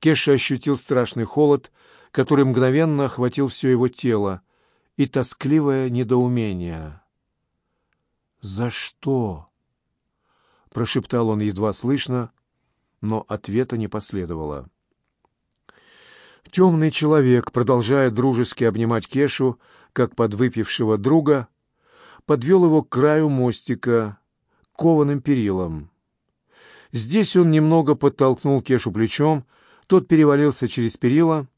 Кеша ощутил страшный холод, который мгновенно охватил все его тело, и тоскливое недоумение. «За что?» — прошептал он едва слышно, но ответа не последовало. Темный человек, продолжая дружески обнимать Кешу, как подвыпившего друга, подвел его к краю мостика, кованым перилом. Здесь он немного подтолкнул Кешу плечом, тот перевалился через перила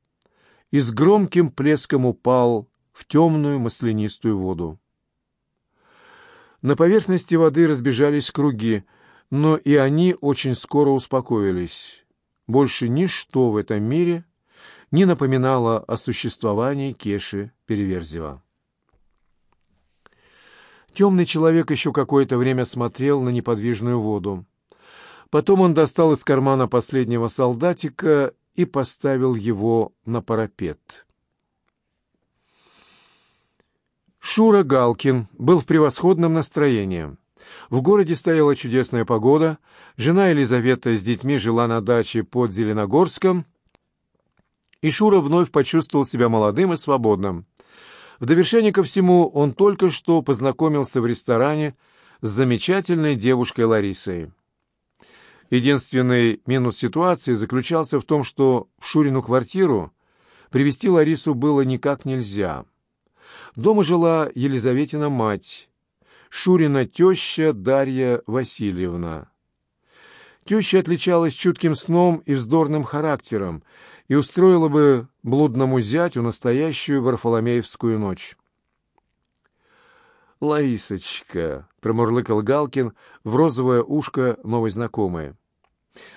и с громким плеском упал в темную маслянистую воду. На поверхности воды разбежались круги, но и они очень скоро успокоились. Больше ничто в этом мире не напоминало о существовании Кеши Переверзева. Темный человек еще какое-то время смотрел на неподвижную воду. Потом он достал из кармана последнего солдатика и поставил его на парапет. Шура Галкин был в превосходном настроении. В городе стояла чудесная погода, жена Елизавета с детьми жила на даче под Зеленогорском, и Шура вновь почувствовал себя молодым и свободным. В довершение ко всему он только что познакомился в ресторане с замечательной девушкой Ларисой. Единственный минус ситуации заключался в том, что в Шурину квартиру привести Ларису было никак нельзя. Дома жила Елизаветина мать, Шурина теща Дарья Васильевна. Теща отличалась чутким сном и вздорным характером и устроила бы блудному зятю настоящую Варфоломеевскую ночь. «Ларисочка», — промурлыкал Галкин в розовое ушко новой знакомой,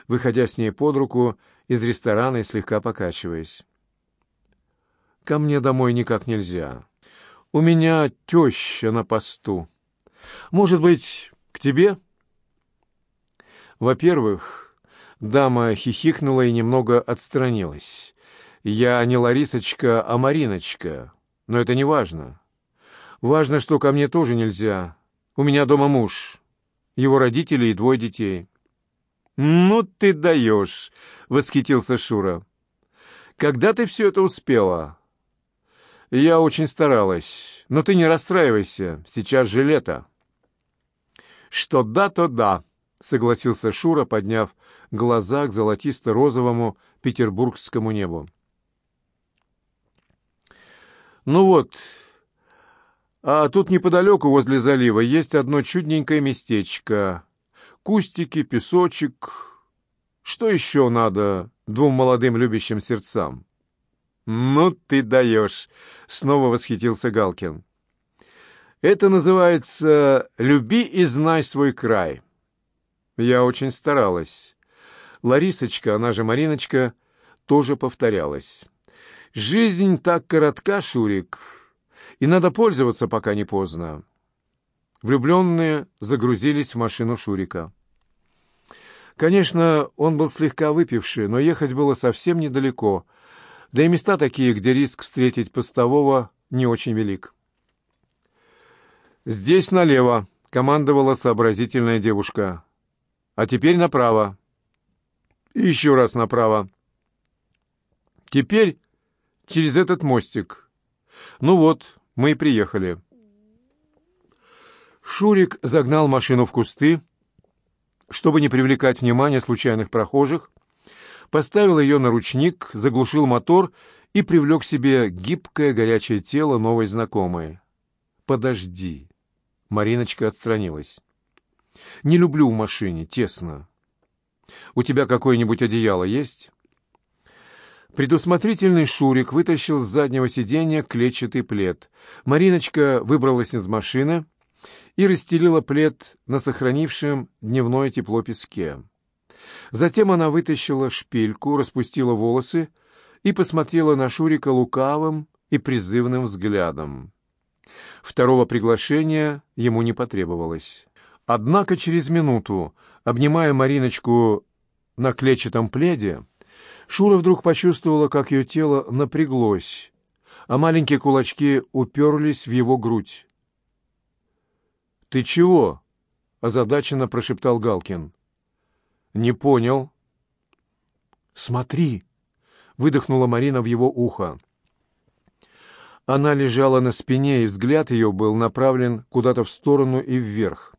выходя с ней под руку из ресторана и слегка покачиваясь. «Ко мне домой никак нельзя. У меня теща на посту. Может быть, к тебе?» Во-первых, дама хихикнула и немного отстранилась. «Я не Ларисочка, а Мариночка, но это не важно. Важно, что ко мне тоже нельзя. У меня дома муж, его родители и двое детей». «Ну ты даешь!» — восхитился Шура. «Когда ты все это успела?» «Я очень старалась. Но ты не расстраивайся, сейчас же лето». «Что да, то да», — согласился Шура, подняв глаза к золотисто-розовому петербургскому небу. «Ну вот, а тут неподалеку возле залива есть одно чудненькое местечко. Кустики, песочек. Что еще надо двум молодым любящим сердцам?» «Ну ты даешь!» — снова восхитился Галкин. «Это называется «люби и знай свой край». Я очень старалась. Ларисочка, она же Мариночка, тоже повторялась. «Жизнь так коротка, Шурик, и надо пользоваться, пока не поздно». Влюбленные загрузились в машину Шурика. Конечно, он был слегка выпивший, но ехать было совсем недалеко — да и места такие, где риск встретить постового не очень велик. «Здесь налево», — командовала сообразительная девушка. «А теперь направо». И еще раз направо. «Теперь через этот мостик. Ну вот, мы и приехали». Шурик загнал машину в кусты, чтобы не привлекать внимание случайных прохожих, поставил ее на ручник, заглушил мотор и привлек к себе гибкое горячее тело новой знакомой. «Подожди». Мариночка отстранилась. «Не люблю в машине, тесно. У тебя какое-нибудь одеяло есть?» Предусмотрительный Шурик вытащил с заднего сиденья клетчатый плед. Мариночка выбралась из машины и расстелила плед на сохранившем дневное тепло песке. Затем она вытащила шпильку, распустила волосы и посмотрела на Шурика лукавым и призывным взглядом. Второго приглашения ему не потребовалось. Однако через минуту, обнимая Мариночку на клетчатом пледе, Шура вдруг почувствовала, как ее тело напряглось, а маленькие кулачки уперлись в его грудь. «Ты чего?» — озадаченно прошептал Галкин. «Не понял». «Смотри», — выдохнула Марина в его ухо. Она лежала на спине, и взгляд ее был направлен куда-то в сторону и вверх.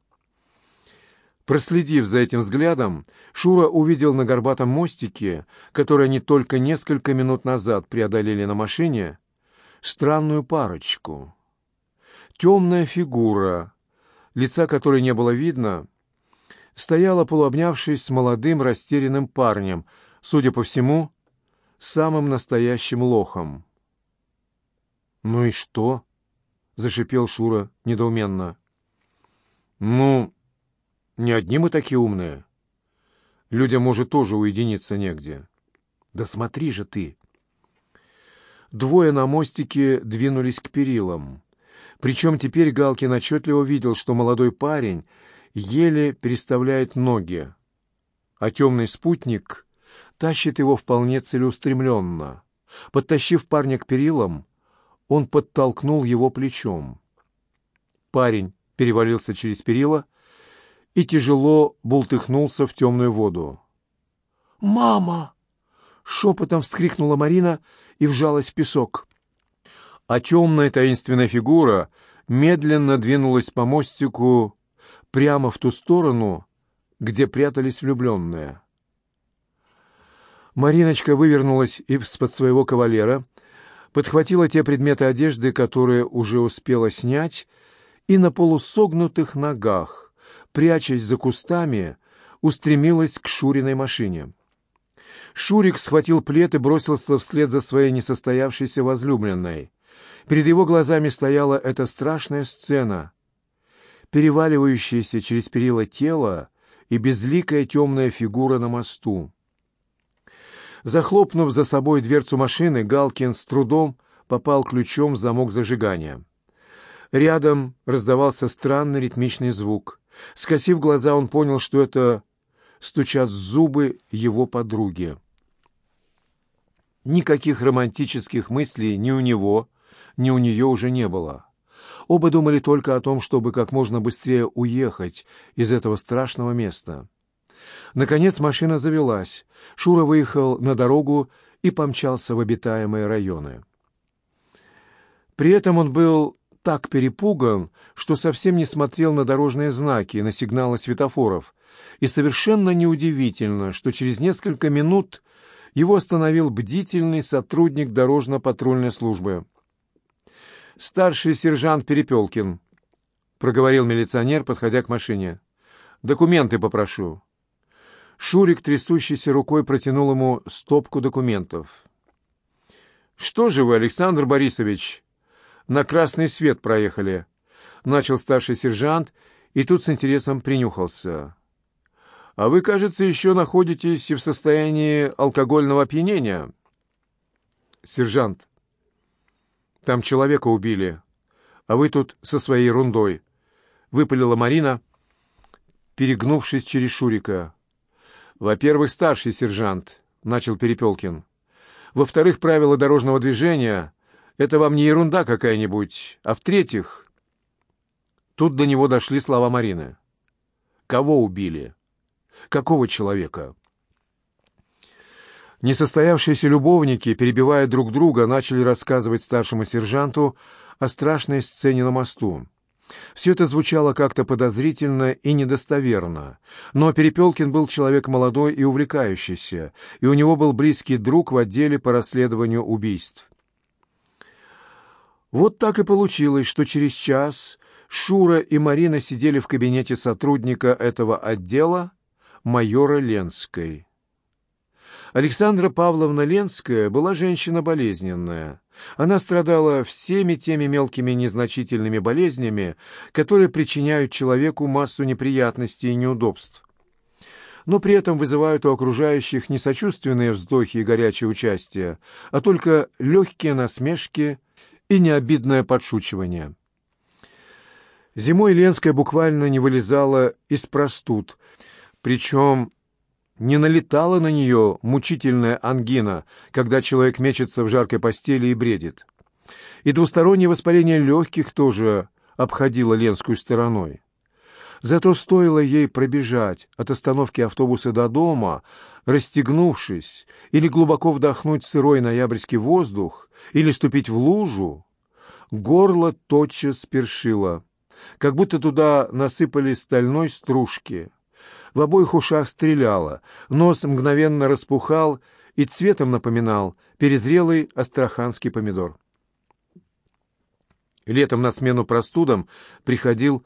Проследив за этим взглядом, Шура увидел на горбатом мостике, который они только несколько минут назад преодолели на машине, странную парочку. Темная фигура, лица которой не было видно, стояла, полуобнявшись с молодым растерянным парнем, судя по всему, самым настоящим лохом. «Ну и что?» — зашипел Шура недоуменно. «Ну, не одни мы такие умные. Людям, может, тоже уединиться негде. Да смотри же ты!» Двое на мостике двинулись к перилам. Причем теперь Галкин отчетливо видел, что молодой парень еле переставляет ноги, а темный спутник тащит его вполне целеустремленно. Подтащив парня к перилам, он подтолкнул его плечом. Парень перевалился через перила и тяжело бултыхнулся в темную воду. «Мама!» — шепотом вскрикнула Марина и вжалась в песок. А темная таинственная фигура медленно двинулась по мостику прямо в ту сторону, где прятались влюбленные. Мариночка вывернулась из-под своего кавалера, подхватила те предметы одежды, которые уже успела снять, и на полусогнутых ногах, прячась за кустами, устремилась к Шуриной машине. Шурик схватил плед и бросился вслед за своей несостоявшейся возлюбленной. Перед его глазами стояла эта страшная сцена. Переваливающееся через перила тело и безликая темная фигура на мосту. Захлопнув за собой дверцу машины, Галкин с трудом попал ключом в замок зажигания. Рядом раздавался странный ритмичный звук. Скосив глаза, он понял, что это стучат зубы его подруги. Никаких романтических мыслей ни у него, ни у нее уже не было. Оба думали только о том, чтобы как можно быстрее уехать из этого страшного места. Наконец машина завелась. Шура выехал на дорогу и помчался в обитаемые районы. При этом он был так перепуган, что совсем не смотрел на дорожные знаки, на сигналы светофоров. И совершенно неудивительно, что через несколько минут его остановил бдительный сотрудник дорожно-патрульной службы. «Старший сержант Перепелкин», — проговорил милиционер, подходя к машине. «Документы попрошу». Шурик, трясущейся рукой, протянул ему стопку документов. «Что же вы, Александр Борисович, на красный свет проехали?» Начал старший сержант, и тут с интересом принюхался. «А вы, кажется, еще находитесь в состоянии алкогольного опьянения?» «Сержант, там человека убили, а вы тут со своей ерундой», — выпалила Марина, перегнувшись через Шурика. «Во-первых, старший сержант», — начал Перепелкин. «Во-вторых, правила дорожного движения — это вам не ерунда какая-нибудь. А в-третьих...» Тут до него дошли слова Марины. «Кого убили? Какого человека?» Несостоявшиеся любовники, перебивая друг друга, начали рассказывать старшему сержанту о страшной сцене на мосту. Все это звучало как-то подозрительно и недостоверно. Но Перепелкин был человек молодой и увлекающийся, и у него был близкий друг в отделе по расследованию убийств. Вот так и получилось, что через час Шура и Марина сидели в кабинете сотрудника этого отдела, майора Ленской. Александра Павловна Ленская была женщина болезненная. Она страдала всеми теми мелкими незначительными болезнями, которые причиняют человеку массу неприятностей и неудобств. Но при этом вызывают у окружающих не сочувственные вздохи и горячее участие, а только легкие насмешки и необидное подшучивание. Зимой Ленская буквально не вылезала из простуд, причем не налетала на нее мучительная ангина, когда человек мечется в жаркой постели и бредит. И двустороннее воспаление легких тоже обходило Ленскую стороной. Зато стоило ей пробежать от остановки автобуса до дома, расстегнувшись, или глубоко вдохнуть сырой ноябрьский воздух, или ступить в лужу, горло тотчас першило, как будто туда насыпали стальной стружки. В обоих ушах стреляло, нос мгновенно распухал и цветом напоминал перезрелый астраханский помидор. Летом на смену простудам приходил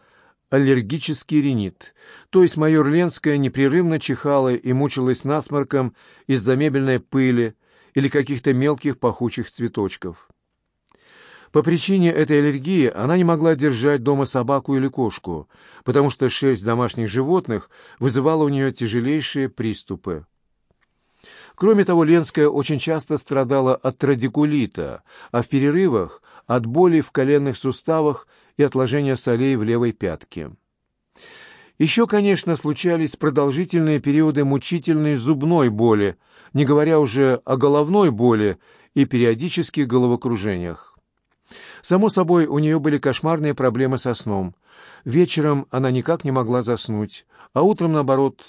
аллергический ринит, то есть майор Ленская непрерывно чихала и мучилась насморком из-за мебельной пыли или каких-то мелких пахучих цветочков. По причине этой аллергии она не могла держать дома собаку или кошку, потому что шерсть домашних животных вызывала у нее тяжелейшие приступы. Кроме того, Ленская очень часто страдала от радикулита, а в перерывах – от боли в коленных суставах и отложения солей в левой пятке. Еще, конечно, случались продолжительные периоды мучительной зубной боли, не говоря уже о головной боли и периодических головокружениях. Само собой, у нее были кошмарные проблемы со сном. Вечером она никак не могла заснуть, а утром, наоборот,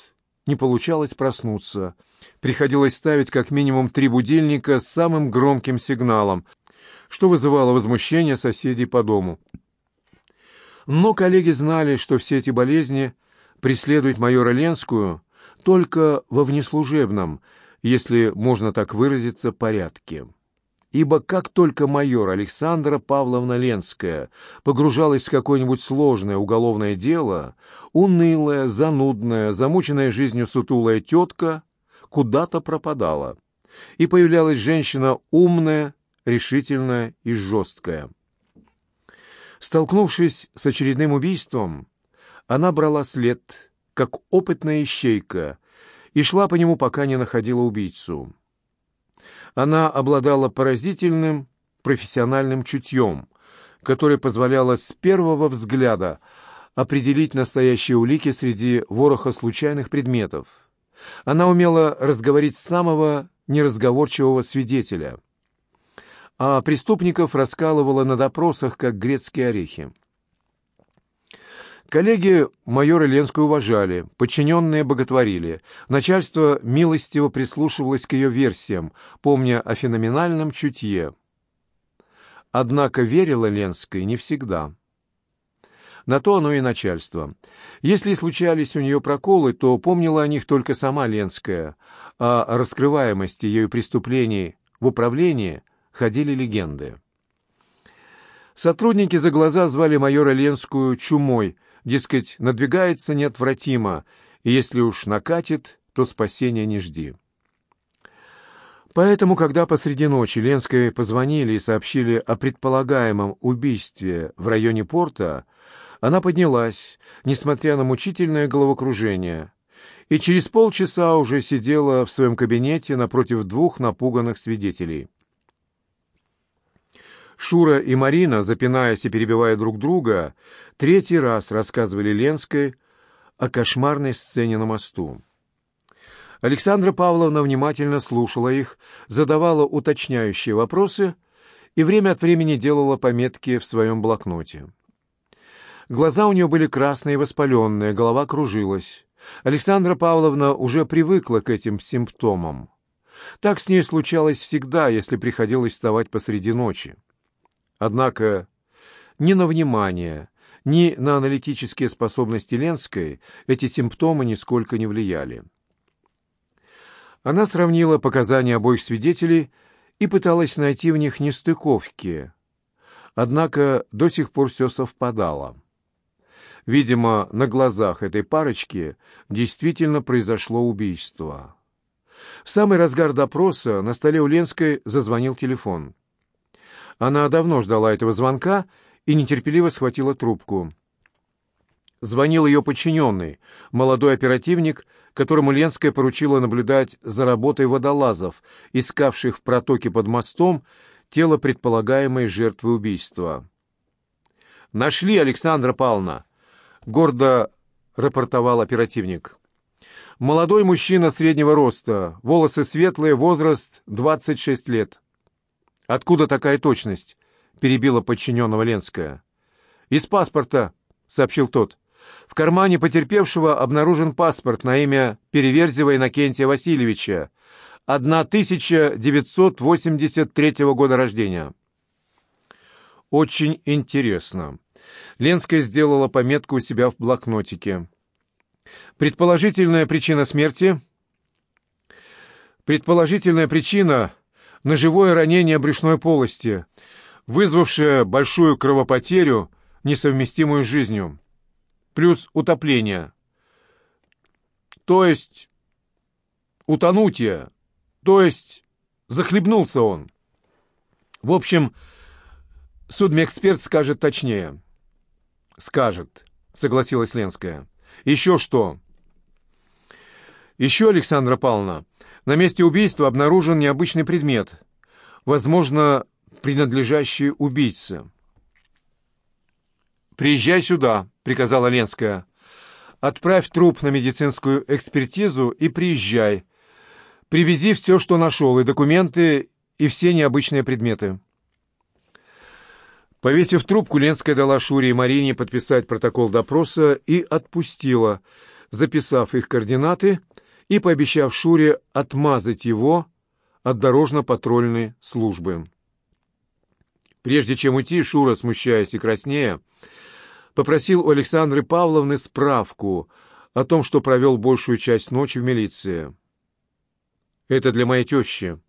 не получалось проснуться. Приходилось ставить как минимум три будильника с самым громким сигналом, что вызывало возмущение соседей по дому. Но коллеги знали, что все эти болезни преследуют майора Ленскую только во внеслужебном, если можно так выразиться, порядке. Ибо как только майор Александра Павловна Ленская погружалась в какое-нибудь сложное уголовное дело, унылая, занудная, замученная жизнью сутулая тетка куда-то пропадала. И появлялась женщина умная, решительная и жесткая. Столкнувшись с очередным убийством, она брала след, как опытная ищейка, и шла по нему, пока не находила убийцу. Она обладала поразительным профессиональным чутьем, которое позволяло с первого взгляда определить настоящие улики среди вороха случайных предметов. Она умела разговорить самого неразговорчивого свидетеля, а преступников раскалывала на допросах, как грецкие орехи. Коллеги майора Ленскую уважали, подчиненные боготворили, начальство милостиво прислушивалось к ее версиям, помня о феноменальном чутье. Однако верила Ленской не всегда. На то оно и начальство. Если случались у нее проколы, то помнила о них только сама Ленская, а о раскрываемости ее преступлений в управлении ходили легенды. Сотрудники за глаза звали майора Ленскую чумой, дескать, надвигается неотвратимо, и если уж накатит, то спасения не жди. Поэтому, когда посреди ночи Ленской позвонили и сообщили о предполагаемом убийстве в районе порта, она поднялась, несмотря на мучительное головокружение, и через полчаса уже сидела в своем кабинете напротив двух напуганных свидетелей. Шура и Марина, запинаясь и перебивая друг друга, третий раз рассказывали Ленской о кошмарной сцене на мосту. Александра Павловна внимательно слушала их, задавала уточняющие вопросы и время от времени делала пометки в своем блокноте. Глаза у нее были красные и воспаленные, голова кружилась. Александра Павловна уже привыкла к этим симптомам. Так с ней случалось всегда, если приходилось вставать посреди ночи. Однако ни на внимание, ни на аналитические способности Ленской эти симптомы нисколько не влияли. Она сравнила показания обоих свидетелей и пыталась найти в них нестыковки. Однако до сих пор все совпадало. Видимо, на глазах этой парочки действительно произошло убийство. В самый разгар допроса на столе у Ленской зазвонил телефон. Она давно ждала этого звонка и нетерпеливо схватила трубку. Звонил ее подчиненный, молодой оперативник, которому Ленская поручила наблюдать за работой водолазов, искавших в протоке под мостом тело предполагаемой жертвы убийства. «Нашли, Александра Павловна!» — гордо рапортовал оперативник. «Молодой мужчина среднего роста, волосы светлые, возраст 26 лет». «Откуда такая точность?» — перебила подчиненного Ленская. «Из паспорта», — сообщил тот. В кармане потерпевшего обнаружен паспорт на имя Переверзева Иннокентия Васильевича, 1983 года рождения. Очень интересно. Ленская сделала пометку у себя в блокнотике. Предположительная причина смерти? Предположительная причина – ножевое ранение брюшной полости, вызвавшее большую кровопотерю, несовместимую с жизнью, плюс утопление. То есть утонутие, то есть захлебнулся он. В общем, судмедэксперт скажет точнее. Скажет, согласилась Ленская. Еще что? Еще, Александра Павловна, на месте убийства обнаружен необычный предмет, возможно, принадлежащий убийце. «Приезжай сюда», — приказала Ленская. «Отправь труп на медицинскую экспертизу и приезжай. Привези все, что нашел, и документы, и все необычные предметы». Повесив трубку, Ленская дала Шуре и Марине подписать протокол допроса и отпустила, записав их координаты и пообещав Шуре отмазать его от дорожно-патрульной службы. Прежде чем уйти, Шура, смущаясь и краснея, попросил у Александры Павловны справку о том, что провел большую часть ночи в милиции. «Это для моей тещи»,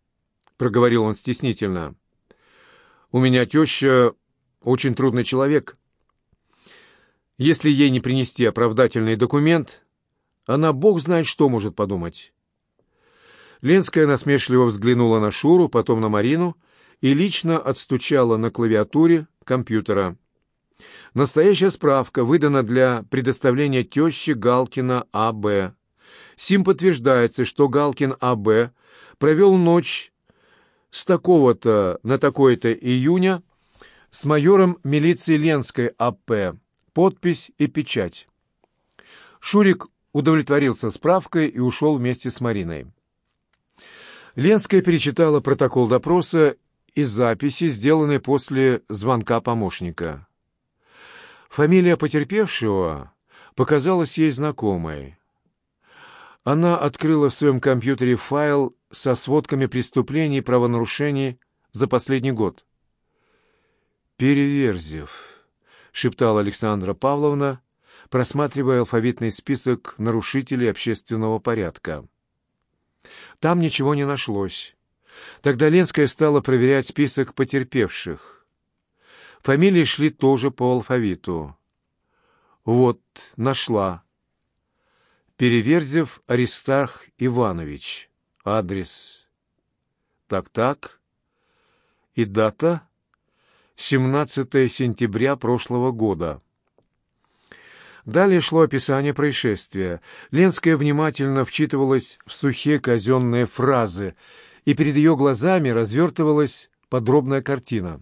— проговорил он стеснительно. У меня теща очень трудный человек. Если ей не принести оправдательный документ, она бог знает что может подумать. Ленская насмешливо взглянула на Шуру, потом на Марину и лично отстучала на клавиатуре компьютера. Настоящая справка выдана для предоставления тещи Галкина А.Б. Сим подтверждается, что Галкин А.Б. провел ночь с такого-то на такое-то июня с майором милиции Ленской А.П. Подпись и печать. Шурик удовлетворился справкой и ушел вместе с Мариной. Ленская перечитала протокол допроса и записи, сделанные после звонка помощника. Фамилия потерпевшего показалась ей знакомой. Она открыла в своем компьютере файл со сводками преступлений и правонарушений за последний год. «Переверзев», — шептала Александра Павловна, просматривая алфавитный список нарушителей общественного порядка. Там ничего не нашлось. Тогда Ленская стала проверять список потерпевших. Фамилии шли тоже по алфавиту. Вот, нашла. Переверзев Аристарх Иванович. Адрес. Так-так. И дата 17 сентября прошлого года. Далее шло описание происшествия. Ленская внимательно вчитывалась в сухие казенные фразы, и перед ее глазами развертывалась подробная картина.